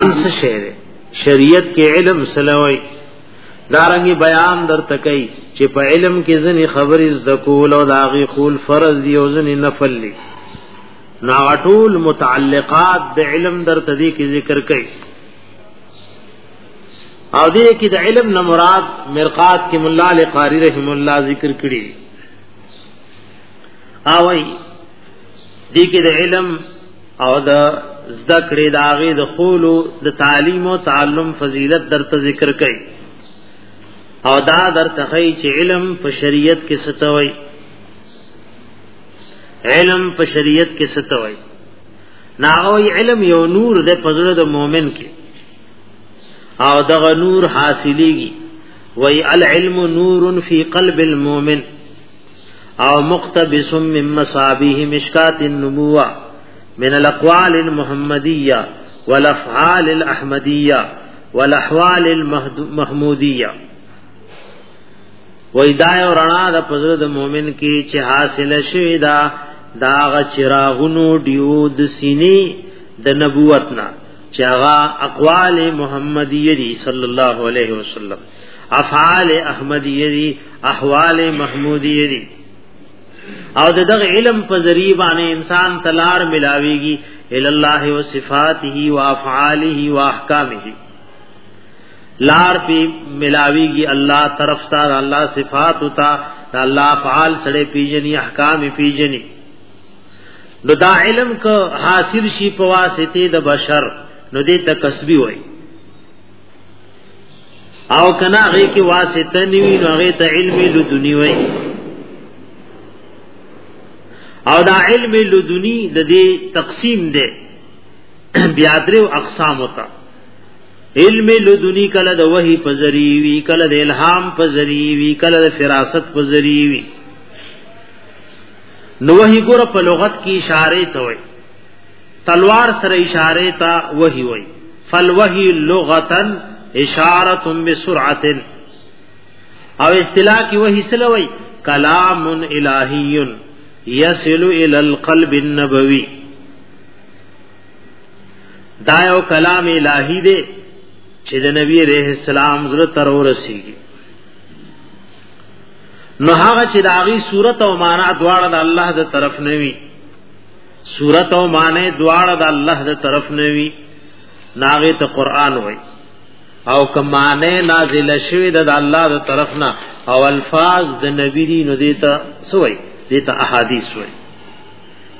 څه شی دی شریعت کې علم سلوي دارنګي بیان در تکي چې په علم کې ځنې خبرې زده کول او داغي خول فرض دی او ځنې نفل دی نا ټول متعلقات د علم در تدي کې ذکر کړي او دې کې د علم نه مراد مرقات کې مولا لقاری رحم الله ذکر کړي اوي دې کې د علم او د زده کړې د هغه د خولو د تعلیم او تعلم فضیلت درته ذکر کړي او دا درته خی چې علم په شریعت کې ستوي علم په شریعت کې ستوي ناوی علم یو نور د پزړه د مؤمن کې او دغه نور حاصلېږي وای العلم نور فی قلب المؤمن او مقتبس من مصابیه مشکات النبوه من الاقوال المحمدیه والافعال الاحمدیه والاحوال المحمودیه وای دا یو رڼا د پزړه د مؤمن کې چې حاصل شوی دا دا غ چراغونو دیو د سینې د نبوت نه چې هغه اقوال محمدیه دی صلی الله علیه وسلم افعال احمدیه دي احوال محمودیه دي او د دغه علم په ذریعہ باندې انسان تلار ملاويږي ال الله او صفاته او افعاله او احکامه لار پی ملاویږي الله طرف ته الله صفات او تا الله افعال سره پیجنی احکام پیجنی نو دا علم که حاصل شي په واسطه د بشر نو دې ته کسبي وایي او کنا غي کې واسطه نیوی نو غي ته علم لدنی وای او دا علم لدنی د دې تقسیم دی بیا درو اقسام وتا علم لدنی کله د وحی په ذریعہ وی کله د الهام په ذریعہ وی کله د فراست په ذریعہ وی نو وحی ګور په لغت کې اشاره ته وای تلوار سره اشاره تا وحی وای فالوحی لغتن اشاره بسرعه او اصطلاح کی وحی سلوی کلام الہی یصل الی القلب النبوی دا یو کلام الہی دی چې د نبی رحم السلام زړه تر ورسیږي نو هغه چې داغي صورت او معنا دواړه د الله د طرف نه وي صورت او معنی دواړه د الله د طرف نه وی ناغه ته قران وای او کمانه نازل شوی د الله د طرف نه او الفاظ د نبی دی نو دیتا سوی دیتا احادیث وای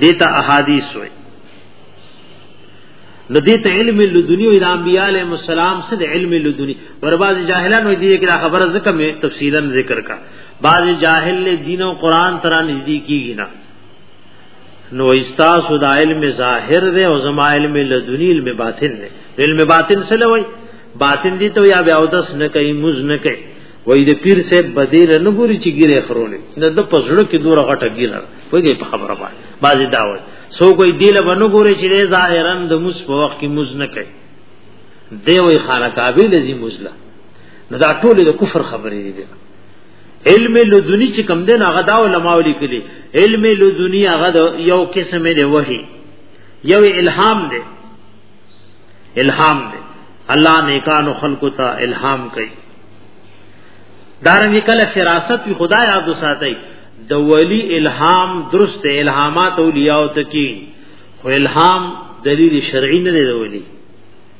دیتا احادیث وای نو دیتا علم لدنی او د انبیاء علیهم السلام سره علم لدنی ورباز جاهلان وای دی کې خبره زکه می تفصیلا ذکر کا بعض جاهل دین او قران تران نږدې کیږي نه نو استاسو دا علم ظاهر دی او زما علم لدنی علم باطن دی علم باطن سره وای باطن دی ته یا بیا اودس نه کوي مز نه کوي وای د پیر صاحب بدیل نه ګوري چې ګیره خرونه نه د پزړه کې دوره غټه ګیره وای په خبره باندې بازی دا وای سو کوئی دیل باندې ګوري چې ظاهرا د مز په وخت کې مز نه کوي دی وای خانه کابل دی مزله نو دا ټول د کفر خبرې دي علم لدنی چې کم دین هغه دا علماء لیکلي علم لدنی هغه یو قسم دی وحی یو الهام دی الهام دی الله نیکانو خلقو ته الهام کوي دارنګ کله فراست وی خدای یاد وساتي د ولی الهام درست الهامات اولیاء ته کی خو الهام دلیل شرعی نه دی ولی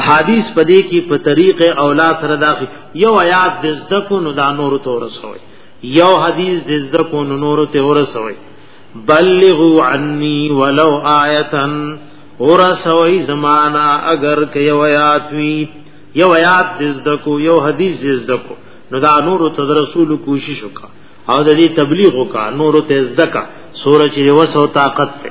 احادیث پدې کې په طریق اولا سره داخل یو آیات د زده کو نو دا نور ته ورسوي یو حدیث د زده کو نو نور ته ورسوي بلغوا عني ولو آیه ورسوي زمانہ اگر کې یو آیات وی یو آیات د زده کو یو حدیث د زده کو نو دا نور ته رسول کوشش وکا او د دې تبلیغ وکا نور ته زده کا سورج یې وسو طاقت ته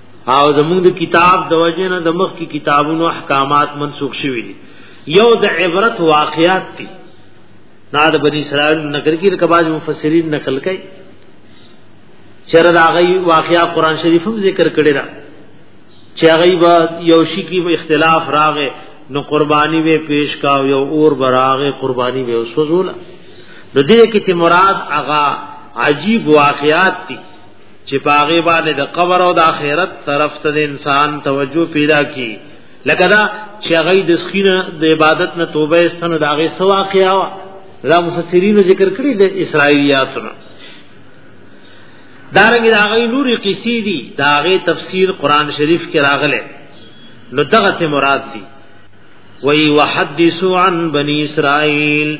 او زموږ د کتاب د وجنه د مخ کی کتابونو احکامات منسوخ شوی دي یو د عبرت واقعات دي نا د بنی اسرائیل نقل کی کباج مفسرین نقل کړي چر دا غي واقعیا قران شریف هم ذکر کړي را چې هغه با یو شی کی اختلاف راغې نو قربانی به پیش کا یو اور براغه قربانی به وسوزول نو دې کې ته مراد اغا عجیب واقعات دي چې پاغي باندې د قبر او د آخرت طرف ته انسان توجه پیدا کی لکه دا چې هغه د سخینه د عبادت نه توبه استنه دا غي سو واقعیا وا دا مفسرین ذکر کړی د اسرایلیاتونه دارنګ دا غي نوري قصې دي دا غي تفسیر قران شریف کې راغله نو دغه مراد دي وی وحدثوا عن بني اسرائيل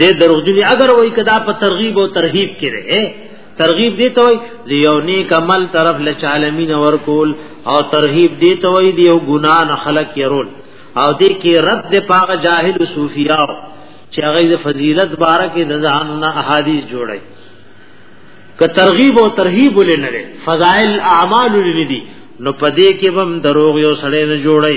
دې دروغجنی اگر وای کدا په ترغیب او ترهیب کې ده ترغیب دی ته وای دی یو نیک عمل طرف له چالمین ور کول او ترهیب دی ته وای دی یو ګنا نه خلق يرول او دې کې رد د پاغه جاهل صوفیاو چې هغه د فضیلت باره کې د ځان نه احادیث جوړي که ترغیب او ترهیب ولنه فضائل اعمال لري نو پدې کې بم دروغ یو سړی نه جوړي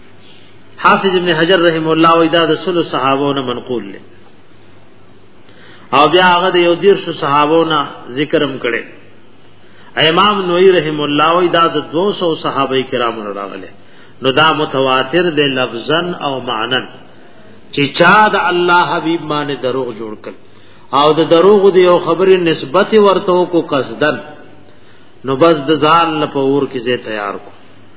حافظ ابن حجر رحم الله وی دا د سلو صحابو نه منقول له او بیا هغه د یو دیر شو صحابو نه ذکرم کړي امام نووي رحم الله وی دا د 200 صحابه کرامو نه راغله نو دا متواتر دی لفظا او معنا چې چا د الله حبیب باندې دروغ جوړ کړ او د دروغ دی یو خبره نسبت ورته کو قصدن نو بس د ځان لپاره اور کې زه تیار کو